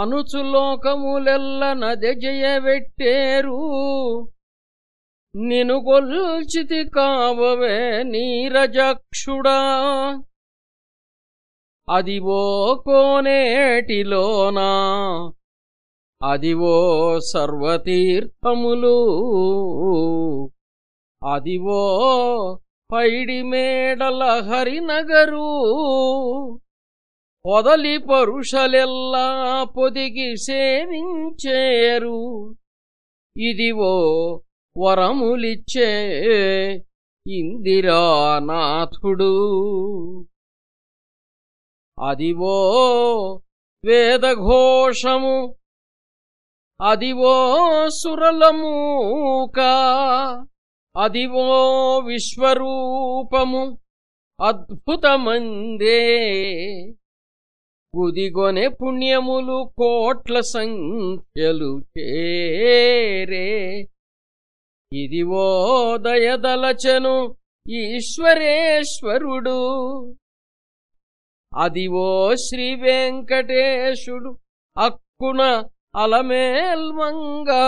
అనుచులోకములెల్ల నదెజయబెట్టేరు నిను గొల్చితి కావవే నీరజక్షుడా అదివో కోనేటిలోనా. అదివో సర్వతీర్థములు. అదివో పైడి మేడల హరినగరు. పొదలి పరుషలెల్లా పొదిగి సేవించేరు. ఇదివో వరములిచ్చే ఇందిరానాథుడు. అదివో వేదఘోషము. అదివో సురలమూక. అదివో విశ్వరూపము. అద్భుతమందే. గుదిగొనే పుణ్యములు కోట్ల సంఖ్యలు చేరే. ఇదివో దయదలచను ఈశ్వరేశ్వరుడు. అదివో శ్రీ వెంకటేశుడు అక్కున అలమేల్మంగా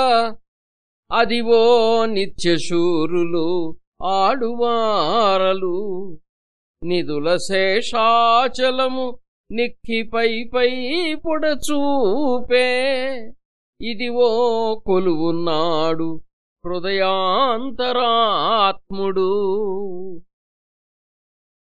అదివో నిత్యశూరులు ఆడువారలు. నిదుల శేషాచలము నిక్కిపై పై పొడచూపే. ఇదివో కొలువున్నాడు హృదయాంతరాత్ముడు.